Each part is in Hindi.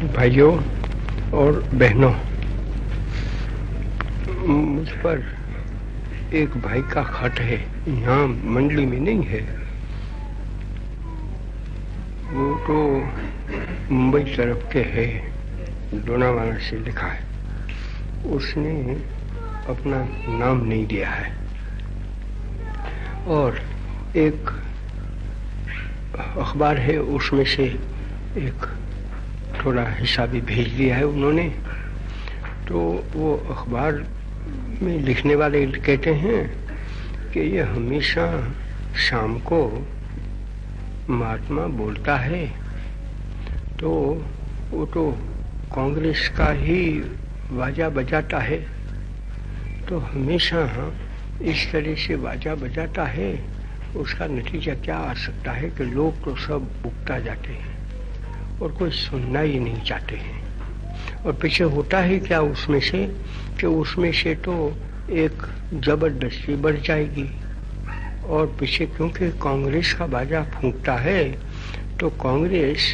भाइयों और बहनों, मुझ पर एक भाई का खत है। यहाँ मंडली में नहीं है। वो तो मुंबई तरफ़ के है, लोनावाला से लिखा है। उसने अपना नाम नहीं दिया है। और एक अखबार है, उसमें से एक थोड़ा हिस्सा भी भेज दिया है उन्होंने। तो वो अखबार में लिखने वाले कहते हैं कि ये हमेशा शाम को महात्मा बोलता है। तो वो तो कांग्रेस का ही बाजा बजाता है। तो हमेशा इस तरह से बाजा बजाता है, उसका नतीजा क्या आ सकता है कि लोग तो सब उगता जाते हैं। और कोई सुनना ही नहीं चाहते हैं। और पीछे होता है क्या उसमें से कि उसमें से तो एक ज़बरदस्ती बढ़ जाएगी। और पीछे क्योंकि कांग्रेस का बाजा फूंकता है तो कांग्रेस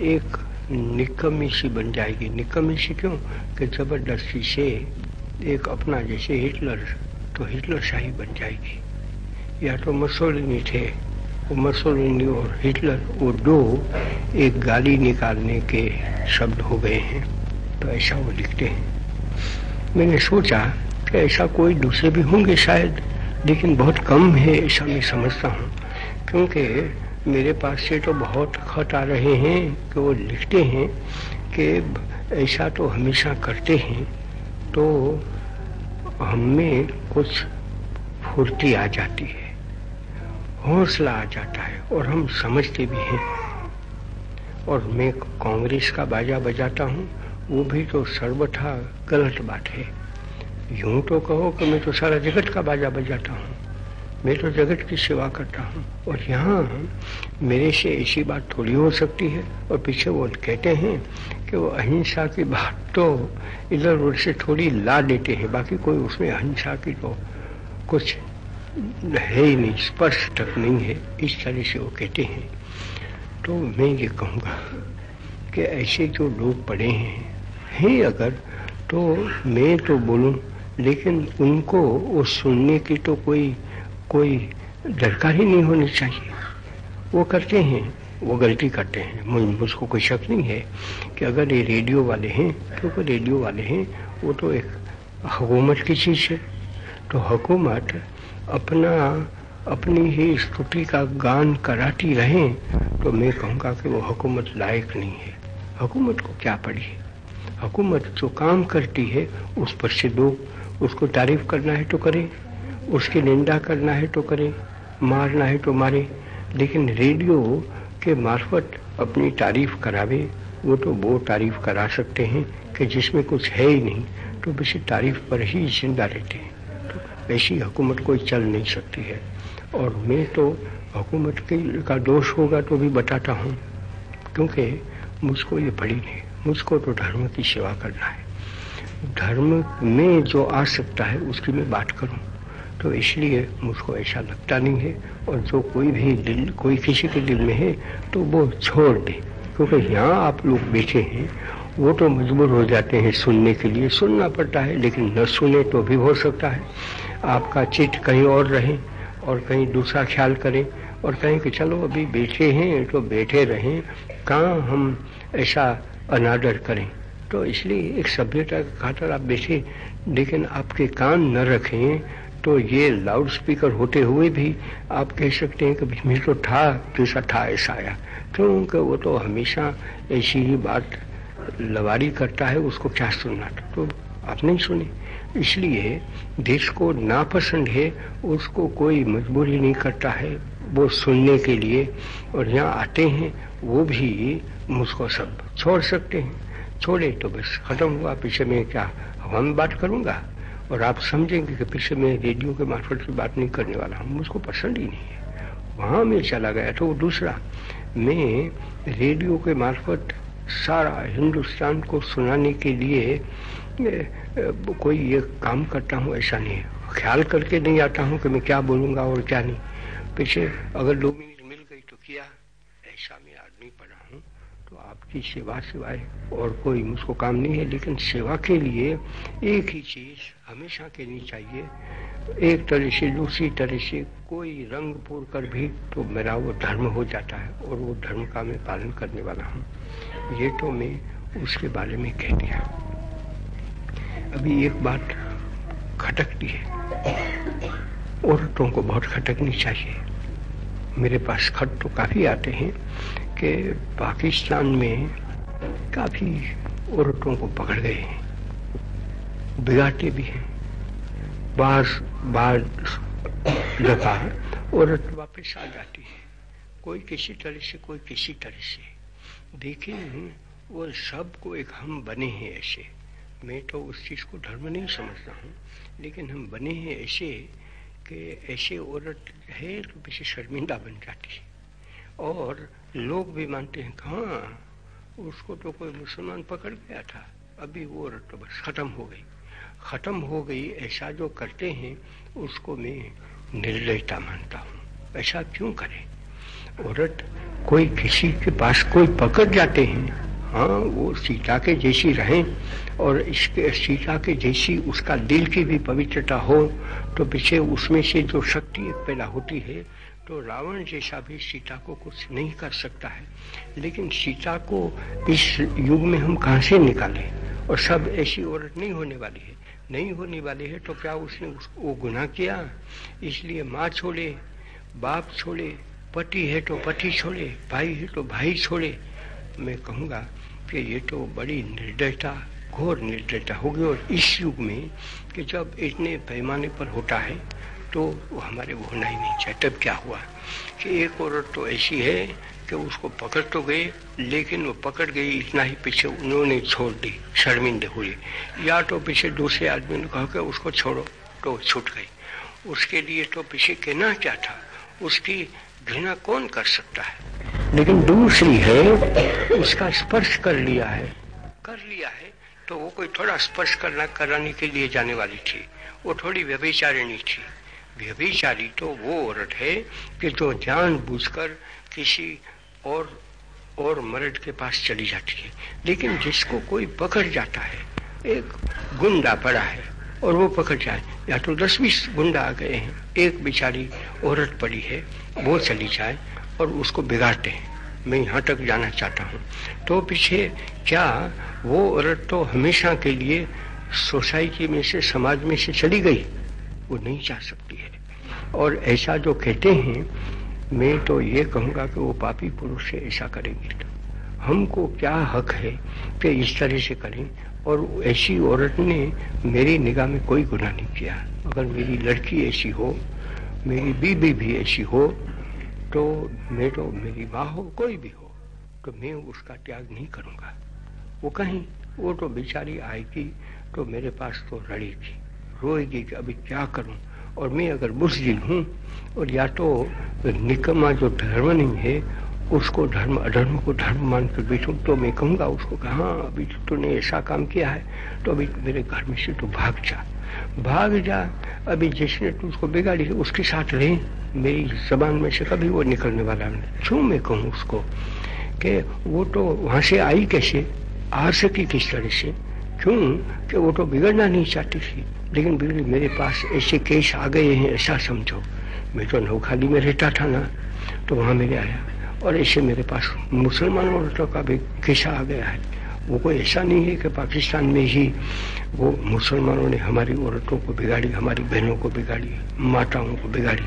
एक निकमी सी बन जाएगी। निकमी सी क्यों? कि ज़बरदस्ती से एक अपना जैसे हिटलर तो हिटलर शाही बन जाएगी। या तो मसोलिनी थे मसोलिनी और हिटलर वो दो एक गाली निकालने के शब्द हो गए हैं। तो ऐसा वो लिखते हैं। मैंने सोचा कि ऐसा कोई दूसरे भी होंगे शायद, लेकिन बहुत कम है ऐसा मैं समझता हूँ। क्योंकि मेरे पास से तो बहुत खत आ रहे हैं कि वो लिखते हैं कि ऐसा तो हमेशा करते हैं तो हमें कुछ फुर्ती आ जाती है। हौसला आ जाता है और हम समझते भी हैं। और मैं कांग्रेस का बाजा बजाता हूँ, वो भी तो सर्वथा गलत बात है। यूँ तो कहो कि मैं तो सारा जगत का बाजा बजाता हूँ, मैं तो जगत की सेवा करता हूँ। और यहाँ मेरे से ऐसी बात थोड़ी हो सकती है और पीछे वो कहते हैं कि वो अहिंसा की बात तो इधर उधर से थोड़ी ला देते हैं, बाकी कोई उसमें अहिंसा की तो कुछ है ही नहीं, स्पर्श तक नहीं है। इस तरह से वो कहते हैं। तो मैं ये कहूँगा कि ऐसे जो लोग पड़े हैं हैं अगर तो मैं तो बोलूँ, लेकिन उनको वो सुनने की तो कोई कोई दरकार ही नहीं होनी चाहिए। वो करते हैं, वो गलती करते हैं। मुझ, मुझको कोई शक नहीं है कि अगर ये रेडियो वाले हैं, क्योंकि रेडियो वाले हैं, वो तो एक हुकूमत की चीज़ है। तो हुकूमत अपना, अपनी ही स्तुति का गान कराती रहें तो मैं कहूँगा कि वो हुकूमत लायक नहीं है। हुकूमत को क्या पड़ी है? हुकूमत जो काम करती है, उस पर से दो। उसको तारीफ़ करना है तो करें, उसकी निंदा करना है तो करें, मारना है तो मारे। लेकिन रेडियो के मार्फत अपनी तारीफ़ करावे, वो तो वो तारीफ़ करा सकते हैं कि जिसमें कुछ है ही नहीं तो बस तारीफ़ पर ही ज़िंदा रहते हैं। ऐसी हुकूमत कोई चल नहीं सकती है। और मैं तो हुकूमत के का दोष होगा तो भी बताता हूँ, क्योंकि मुझको ये बड़ी नहीं। मुझको तो धर्म की सेवा करना है। धर्म में जो आ सकता है, उसकी मैं बात करूँ तो इसलिए मुझको ऐसा लगता नहीं है। और जो कोई भी दिल, कोई किसी के दिल में है तो वो छोड़ दे, क्योंकि यहाँ आप लोग बैठे हैं, वो तो मजबूर हो जाते हैं सुनने के लिए। सुनना पड़ता है, लेकिन न सुने तो भी हो सकता है। आपका चिट कहीं और रहे और कहीं दूसरा ख्याल करें और कहें कि चलो अभी बैठे हैं तो बैठे रहें, कहाँ हम ऐसा अनादर करें। तो इसलिए एक सभ्यता के खातर आप बैठे, लेकिन आपके कान न रखें तो ये लाउड स्पीकर होते हुए भी आप कह सकते हैं कि मैं तो था जैसा था, ऐसा आया। क्योंकि वो तो हमेशा ऐसी ही बात लवारी करता है, उसको क्या सुनना था? तो आप नहीं सुने। इसलिए देश को नापसंद है, उसको कोई मजबूरी नहीं करता है। वो सुनने के लिए और यहाँ आते हैं, वो भी मुझको सब छोड़ सकते हैं। छोड़े तो बस खत्म हुआ। पीछे में क्या हवा में बात करूँगा? और आप समझेंगे कि पीछे में रेडियो के मार्फत से बात नहीं करने वाला हूँ। मुझको पसंद ही नहीं है। वहाँ में चला गया तो दूसरा, मैं रेडियो के मार्फत सारा हिंदुस्तान को सुनाने के लिए कोई ये काम करता हूँ, ऐसा नहीं है। ख्याल करके नहीं आता हूँ कि मैं क्या बोलूँगा और क्या नहीं। पीछे अगर दो मिनट मिल गई तो किया, ऐसा मैं आदमी पड़ा हूँ। तो आपकी सेवा सिवाय और कोई मुझको काम नहीं है, लेकिन सेवा के लिए एक ही चीज़ हमेशा कहनी चाहिए। एक तरह से, दूसरी तरह से कोई रंग पूर कर भी तो मेरा वो धर्म हो जाता है और वो धर्म का मैं पालन करने वाला हूँ। ये तो मैं उसके बारे में कह दिया। अभी एक बात खटकती है। औरतों को बहुत खटकनी चाहिए। मेरे पास खत तो काफ़ी आते हैं कि पाकिस्तान में काफ़ी औरतों को पकड़ गए हैं। बिगाड़ते भी हैं। बार बार जगह औरत वापस आ जाती है। कोई किसी तरह से, कोई किसी तरह से। देखें वो सबको एक हम बने हैं ऐसे। मैं तो उस चीज़ को धर्म नहीं समझता हूँ, लेकिन हम बने हैं ऐसे कि ऐसे औरत है तो पीछे शर्मिंदा बन जाती है। और लोग भी मानते हैं, कहाँ? उसको तो कोई मुसलमान पकड़ गया था। अभी वो औरत तो बस खत्म हो गई। खत्म हो गई, ऐसा जो करते हैं, उसको मैं निर्दयता मानता हूँ। ऐसा क्यों करें? औरत कोई किसी के पास कोई पकड़ जाते हैं। हाँ वो सीता के जैसी रहें और इसके, सीता के जैसी उसका दिल की भी पवित्रता हो तो पीछे उसमें से जो शक्ति पैदा होती है तो रावण जैसा भी सीता को कुछ नहीं कर सकता है। लेकिन सीता को इस युग में हम कहाँ से निकालें? और सब ऐसी औरत नहीं होने वाली है। नहीं होने वाली है तो क्या उसने वो गुनाह किया? इसलिए माँ छोड़े, बाप छोड़े पति है तो पति छोड़े, भाई है तो भाई छोड़े। मैं कहूँगा कि ये तो बड़ी निर्दयता, घोर निर्दयता होगी और इस युग में कि जब इतने पैमाने पर होता है तो वो हमारे होना ही नहीं चाहिए तब क्या हुआ कि एक औरत तो ऐसी है कि उसको पकड़ तो गए, लेकिन वो पकड़ गई इतना ही पीछे उन्होंने छोड़ दी, शर्मिंदे हुए। या तो पीछे दूसरे आदमी ने कहा कि उसको छोड़ो तो छूट गई। उसके लिए तो पीछे कहना क्या था? उसकी घृणा कौन कर सकता है? लेकिन दूसरी है उसका स्पर्श कर लिया है। कर लिया है तो वो कोई थोड़ा स्पर्श करना कराने के लिए जाने वाली थी। वो थोड़ी व्यभिचारिणी थी। व्यभिचारी तो वो औरत है कि जो जान बूझकर किसी और और मर्द के पास चली जाती है। लेकिन जिसको कोई पकड़ जाता है एक गुंडा पड़ा है और वो पकड़ जाए। या तो दस बीस गुंडा आ गए हैं। एक बेचारी औरत पड़ी है वो चली जाए और उसको बिगाड़ते हैं। मैं यहाँ तक जाना चाहता हूँ। तो पीछे क्या वो औरत तो हमेशा के लिए सोसाइटी में से, समाज में से चली गई? वो नहीं जा सकती है। और ऐसा जो कहते हैं, मैं तो ये कहूँगा कि वो पापी पुरुष से ऐसा करेंगे तो। हमको क्या हक है कि इस तरह से करें? और ऐसी औरत ने मेरी निगाह में कोई गुनाह नहीं किया। अगर मेरी लड़की ऐसी हो मेरी बीबी भी ऐसी हो तो मैं तो मेरी माँ हो, कोई भी हो तो मैं उसका त्याग नहीं करूँगा। वो कहीं वो तो बेचारी आएगी तो मेरे पास तो रड़ेगी रोएगी कि अभी क्या करूँ? और मैं अगर बुजदिल हूँ, और या तो निकम्मा जो धर्म नहीं है, उसको धर्म, अधर्म को धर्म मानकर बैठूं तो मैं कहूँगा उसको कि हाँ अभी तो तूने ऐसा काम किया है तो अभी मेरे घर में से तो भाग जा। भाग जा। अभी जिसने तू उसको बिगाड़ी उसके साथ रहे। मेरी जबान में से कभी वो निकलने वाला नहीं। क्यों मैं कहूँ उसको कि वो तो वहाँ से आई कैसे? आ सकी किस तरह से? क्यों कि वो तो बिगड़ना नहीं चाहती थी? लेकिन बिगड़ी मेरे पास ऐसे केस आ गए हैं, ऐसा समझो। मैं तो नौखाली में रहता था ना तो वहाँ मेरे आया। और ऐसे मेरे पास मुसलमान औरतों का भी केसा आ गया है। वो कोई ऐसा नहीं है कि पाकिस्तान में ही वो मुसलमानों ने हमारी औरतों को बिगाड़ी, हमारी बहनों को बिगाड़ी, माताओं को बिगाड़ी।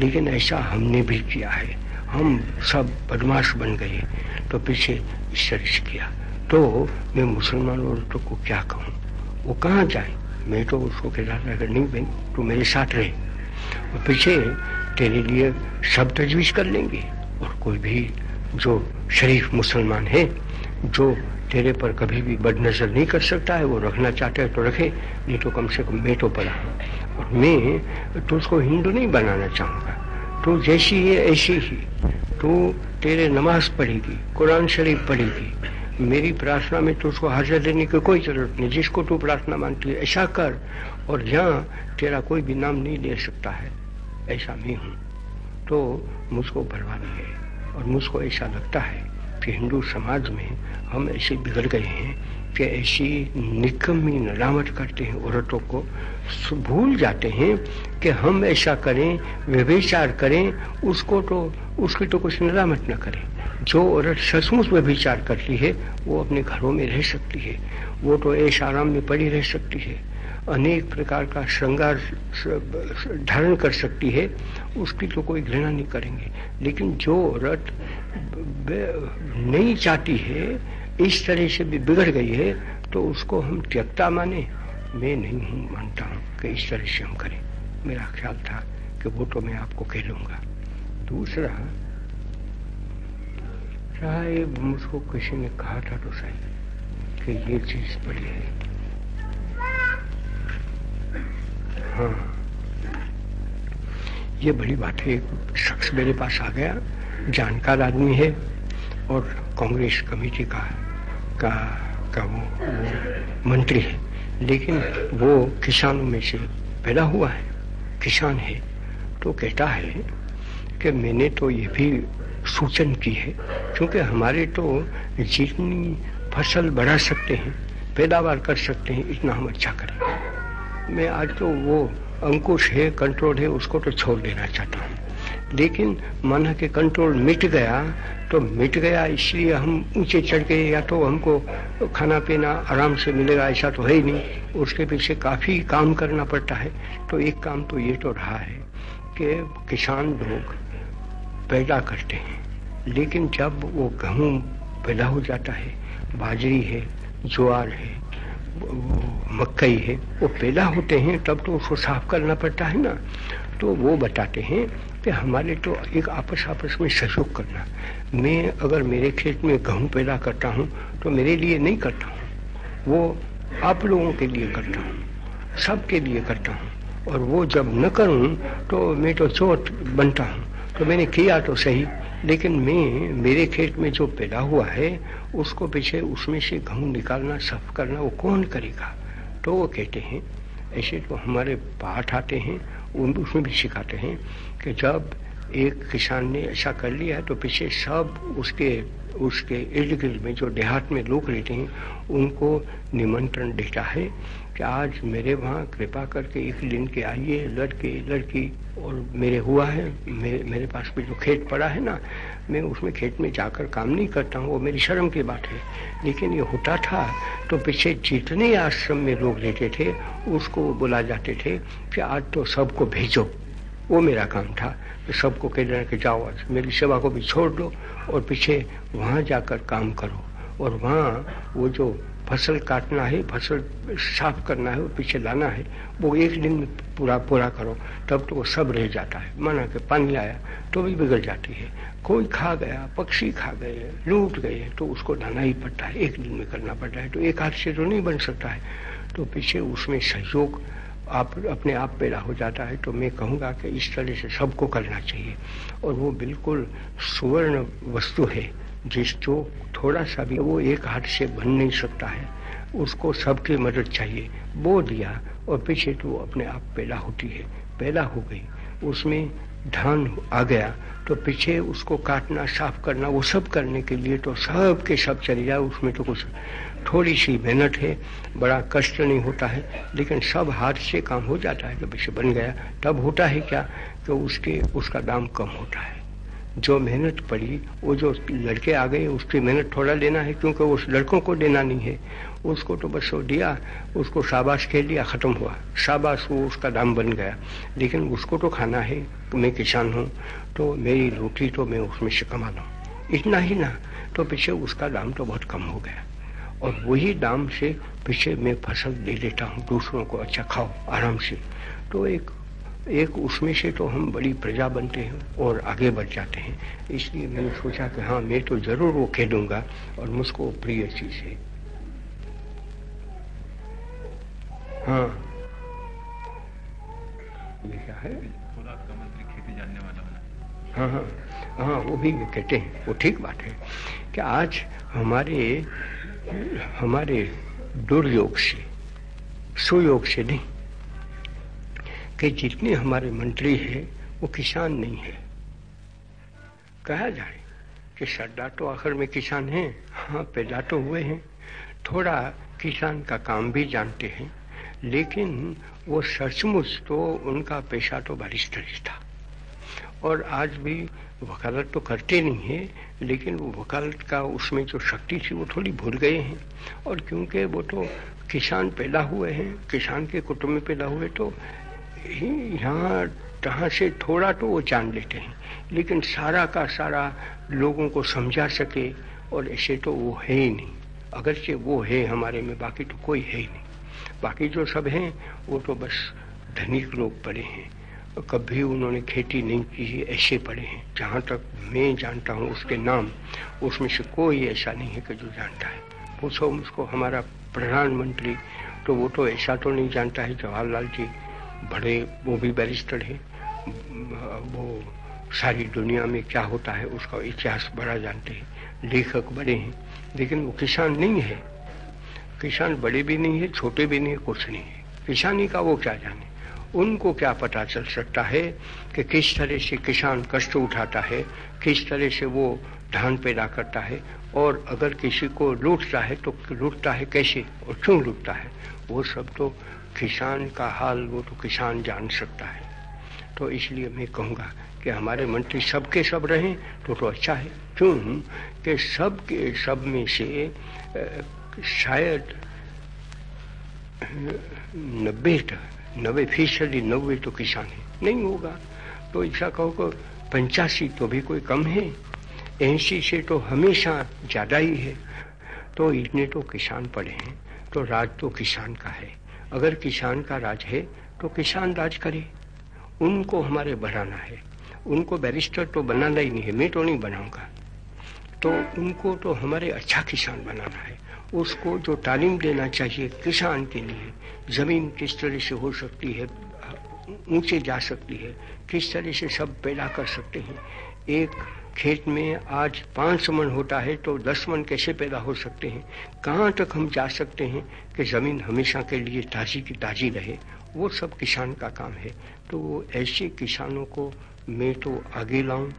लेकिन ऐसा हमने भी किया है। हम सब बदमाश बन गए तो पीछे इस तरह से किया। तो मैं मुसलमान औरतों को क्या कहूँ? वो कहाँ जाए? मैं तो उसको कहता था अगर नहीं बहन तो मेरे साथ रहे। और पीछे तेरे लिए सब तजवीज कर लेंगे। और कोई भी जो शरीफ मुसलमान है, जो तेरे पर कभी भी बद नज़र नहीं कर सकता है, वो रखना चाहते है तो रखे, नहीं तो कम से कम मैं तो पढ़ा और मैं तो उसको हिंदू नहीं बनाना चाहूँगा। तो जैसी है, ऐसी ही। तो तेरे नमाज़ पढ़ेगी, कुरान शरीफ पढ़ेगी। मेरी प्रार्थना में तो उसको हाजिर देने की कोई ज़रूरत नहीं। जिसको तू प्रार्थना मानती है, ऐसा कर। और जहाँ तेरा कोई भी नाम नहीं ले सकता है, ऐसा मैं हूँ। तो मुझको भरवानी है। और मुझको ऐसा लगता है कि हिंदू समाज में हम ऐसे बिगड़ गए हैं कि ऐसी निकम्मी नलामत करते हैं औरतों को भूल जाते हैं कि हम ऐसा करें, व्यभिचार करें, उसको तो उसकी तो कुछ नलामत ना करें। जो औरत सचमुच में विचार करती है, वो अपने घरों में रह सकती है। वो तो ऐश आराम में पड़ी रह सकती है। अनेक प्रकार का श्रृंगार, धारण कर सकती है। उसकी तो कोई घृणा नहीं करेंगे। लेकिन जो औरत नहीं चाहती है, इस तरह से भी बिगड़ गई है तो उसको हम त्यक्ता माने। मैं नहीं हूँ, मानता हूँ कि इस तरह से हम करें। मेरा ख्याल था कि वो तो मैं आपको कह लूँगा। दूसरा शायद मुझको किसी ने कहा था तो सही कि ये चीज़ बड़ी है। हाँ। ये बड़ी बात है एक शख्स मेरे पास आ गया जानकार आदमी है और कांग्रेस कमेटी का का का वो, वो मंत्री है। लेकिन वो किसानों में से पैदा हुआ है किसान है तो कहता है कि मैंने तो ये भी सूचन की है, क्योंकि हमारे तो जितनी फ़सल बढ़ा सकते हैं, पैदावार कर सकते हैं, इतना हम अच्छा करें मैं आज तो वो अंकुश है, कंट्रोल है, उसको तो छोड़ देना चाहता हूँ। लेकिन माना कि कंट्रोल मिट गया तो मिट गया, इसलिए हम ऊँचे चढ़ गए, या तो हमको खाना पीना आराम से मिलेगा, ऐसा तो है ही नहीं। उसके पीछे काफ़ी काम करना पड़ता है। तो एक काम तो ये तो रहा है कि किसान लोग पैदा करते हैं। लेकिन जब वो गेहूँ पैदा हो जाता है, बाजरी है, ज्वार है मकई है, वो पैदा होते हैं, तब तो उसको साफ़ करना पड़ता है ना। तो वो बताते हैं कि हमारे तो एक आपस आपस में सहयोग करना। मैं अगर मेरे खेत में गेहूँ पैदा करता हूँ तो मेरे लिए नहीं करता हूँ। वो आप लोगों के लिए करता हूँ, सबके लिए करता हूँ। और वो जब न करूँ तो मैं तो चोट बनता हूँ। तो मैंने किया तो सही, लेकिन मैं, मेरे खेत में जो पैदा हुआ है, उसको पीछे उसमें से गेहूँ निकालना, साफ़ करना, वो कौन करेगा? तो वो कहते हैं, ऐसे तो हमारे पाठ आते हैं, उन, उसमें भी सिखाते हैं कि जब एक किसान ने ऐसा कर लिया तो पीछे सब उसके उसके इर्द गिर्द में जो देहात में लोग रहते हैं, उनको निमंत्रण देता है कि आज मेरे वहाँ कृपा करके एक दिन के आइए लड़के लड़की और मेरे हुआ है मेरे, मेरे पास भी जो खेत पड़ा है ना मैं उसमें खेत में जाकर काम नहीं करता हूँ वो मेरी शर्म की बात है। लेकिन ये होता था तो पीछे जितने आश्रम में लोग रहते थे उसको बुला जाते थे कि आज तो सबको भेजो वो मेरा काम था। तो सबको कह देना कि जाओ आज मेरी सेवा को भी छोड़ दो और पीछे वहाँ जाकर काम करो। और वहाँ वो जो फ़सल काटना है, फ़सल साफ़ करना है वो पीछे लाना है, वो एक दिन में पूरा पूरा करो, तब तो वो सब रह जाता है। माना कि पानी आया तो भी बिगड़ जाती है। कोई खा गया, पक्षी खा गए, लूट गए तो उसको लाना ही पड़ता है, एक दिन में करना पड़ता है। तो एक हाथ से तो नहीं बन सकता है। तो पीछे उसमें सहयोग आप, अपने आप पैदा हो जाता है। तो मैं कहूँगा कि इस तरह से सबको करना चाहिए। और वो बिल्कुल सुवर्ण वस्तु है। जिस जो थोड़ा सा भी वो एक हाथ से बन नहीं सकता है, उसको सबकी मदद चाहिए। वो दिया और पीछे तो वो अपने आप पैदा होती है, पैदा हो गई। उसमें धान आ गया तो पीछे उसको काटना, साफ़ करना, वो सब करने के लिए तो सब के सब चले जाए, उसमें तो कुछ थोड़ी सी मेहनत है, बड़ा कष्ट नहीं होता है, लेकिन सब हाथ से काम हो जाता है, जब इसे बन गया, तब होता है क्या? कि उसके, उसका दाम कम होता है। जो मेहनत पड़ी, वो जो लड़के आ गए, उसकी मेहनत थोड़ा लेना है, क्योंकि उस लड़कों को देना नहीं है। उसको तो बस वो दिया, उसको शाबाश खेल दिया, ख़त्म हुआ। शाबाश वो उसका दाम बन गया। लेकिन उसको तो खाना है, मैं किसान हूँ तो मेरी रोटी तो मैं उसमें से कमा लूँ। इतना ही ना तो पीछे उसका दाम तो बहुत कम हो गया। और वही दाम से पीछे मैं फ़सल दे देता हूँ, दूसरों को अच्छा खाओ, आराम से। तो एक एक उसमें से तो हम बड़ी प्रजा बनते हैं और आगे बढ़ जाते हैं। इसलिए मैंने सोचा कि हाँ मैं तो ज़रूर वो कह दूँगा और मुझको प्रिय चीज़ है। हाँ। ये क्या है? हाँ हाँ। हाँ वो भी कहते हैं। वो ठीक बात है कि आज हमारे हमारे दुर्योग से, सुयोग से नहीं कि जितने हमारे मंत्री हैं, वो किसान नहीं है। कहा जाए कि सरदार तो आखिर में किसान हैं। हाँ पैदा तो हुए हैं। थोड़ा किसान का काम भी जानते हैं, लेकिन वो सचमुच तो उनका पेशा तो बारिस्टरी था। और आज भी वकालत तो करते नहीं है, लेकिन वो वकालत का उसमें जो शक्ति थी, वो थोड़ी भूल गए हैं। और क्योंकि वो तो किसान पैदा हुए हैं, किसान के कुटुंब में पैदा हुए तो यहाँ तहाँ से थोड़ा तो वो जान लेते हैं, लेकिन सारा का सारा लोगों को समझा सके और ऐसे तो वो है ही नहीं। अगरचे वो है हमारे में, बाकी तो कोई है ही नहीं। बाकी जो सब हैं, वो तो बस धनिक लोग पड़े हैं। कभी उन्होंने खेती नहीं की है, ऐसे पड़े हैं। जहाँ तक मैं जानता हूँ उसके नाम, उसमें से कोई ऐसा नहीं है कि जो जानता है। पूछो मुझको, हमारा प्रधानमंत्री तो वो तो ऐसा तो नहीं जानता है, जवाहरलाल जी। बड़े, वो भी बैरिस्टर है। वो सारी दुनिया में क्या होता है, उसका इतिहास बड़ा जानते हैं, लेखक बड़े हैं। लेकिन वो किसान नहीं है। किसान बड़े भी नहीं है, छोटे भी नहीं है, कुछ नहीं है। किसानी का वो क्या जाने? उनको क्या पता चल सकता है कि किस तरह से किसान कष्ट उठाता है, किस तरह से वो धान पैदा करता है, और अगर किसी को लूटता है तो लूटता है कैसे और क्यों लूटता है? वो सब तो किसान का हाल, वो तो किसान जान सकता है। तो इसलिए मैं कहूँगा कि हमारे मंत्री सबके सब रहें तो तो अच्छा है। क्यों? कि सब के सब में से शायद, नब्बे नब्बे फ़ीसदी नब्बे तो किसान है। नहीं होगा। तो ऐसा कहो को पंचासी तो भी कोई कम है। ऐसी से तो हमेशा ज़्यादा ही है। तो इतने तो किसान पड़े हैं। तो राज तो किसान का है। अगर किसान का राज है तो किसान राज करे। उनको हमारे बढ़ाना है। उनको बैरिस्टर तो बनाना ही नहीं है, मैं तो नहीं बनाऊँगा। तो उनको तो हमारे अच्छा किसान बनाना है। उसको जो तालीम देना चाहिए, किसान के लिए, ज़मीन किस तरह से हो सकती है, ऊँचे जा सकती है, किस तरह से सब पैदा कर सकते हैं, एक खेत में आज पाँच मन होता है तो दस मन कैसे पैदा हो सकते हैं? कहाँ तक हम जा सकते हैं कि ज़मीन हमेशा के लिए ताज़ी की ताज़ी रहे? वो सब किसान का काम है। तो ऐसे किसानों को मैं तो आगे लाऊं,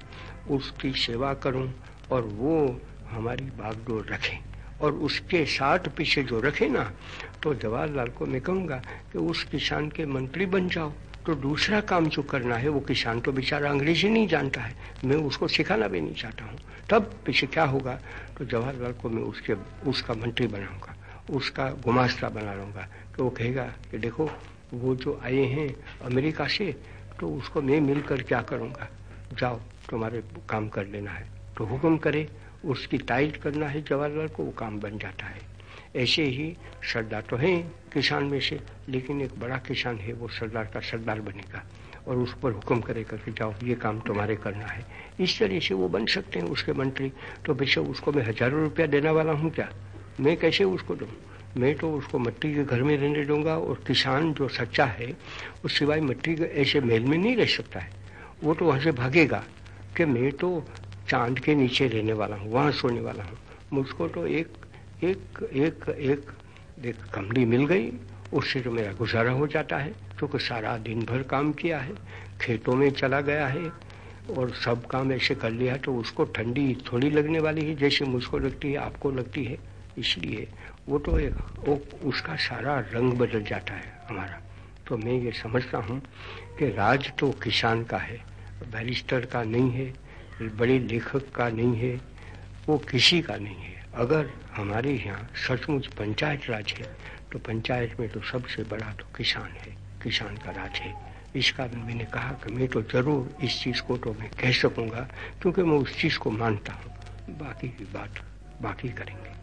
उसकी सेवा करूँ और वो हमारी बागडोर रखें। और उसके साथ पीछे जो रखे ना तो जवाहरलाल को मैं कहूँगा कि उस किसान के मंत्री बन जाओ। तो दूसरा काम जो करना है, वो किसान तो बेचारा अंग्रेज़ी नहीं जानता है। मैं उसको सिखाना भी नहीं चाहता हूँ। तब पीछे क्या होगा? तो जवाहरलाल को मैं उसके, उसका मंत्री बनाऊँगा, उसका गुमास्ता बना लूँगा तो वो कहेगा कि देखो, वो जो आए हैं अमेरिका से तो उसको मैं मिलकर क्या करूँगा? जाओ, तुम्हारे काम कर लेना है। तो हुक्म करे, उसकी ताइट करना है जवाहरलाल को, वो काम बन जाता है। ऐसे ही सरदार तो हैं किसान में से, लेकिन एक बड़ा किसान है, वो सरदार का सरदार बनेगा और उस पर हुक्म करेगा कि जाओ, ये काम तुम्हारे करना है। इस तरह से वो बन सकते हैं उसके मंत्री। तो बेशक उसको मैं हज़ारों रुपया देने वाला हूँ क्या? मैं कैसे उसको दूँ? मैं तो उसको मिट्टी के घर में रहने दूँगा और किसान जो सच्चा है, उस सिवाय मिट्टी के ऐसे महल में नहीं रह सकता है। वो तो वहाँ से भागेगा कि मैं तो चाँद के नीचे रहने वाला हूँ, वहाँ सोने वाला हूँ। मुझको तो एक एक एक एक एक कमली मिल गई। उससे तो मेरा गुजारा हो जाता है, क्योंकि सारा दिन भर काम किया है, खेतों में चला गया है, और सब काम ऐसे कर लिया तो उसको ठंडी थोड़ी लगने वाली है, जैसे मुझको लगती है, आपको लगती है। इसलिए वो तो एक, वो, उसका सारा रंग बदल जाता है हमारा। तो मैं ये समझता हूँ कि राज तो किसान का है, बैरिस्टर का नहीं है, बड़े लेखक का नहीं है, वो किसी का नहीं है। अगर हमारे यहाँ सचमुच पंचायत राज है तो पंचायत में तो सबसे बड़ा तो किसान है, किसान का राज है। इस कारण मैंने कहा कि मैं तो ज़रूर इस चीज़ को तो मैं कह सकूँगा, क्योंकि मैं उस चीज़ को मानता हूँ। बाकी की बात, बाकी करेंगे।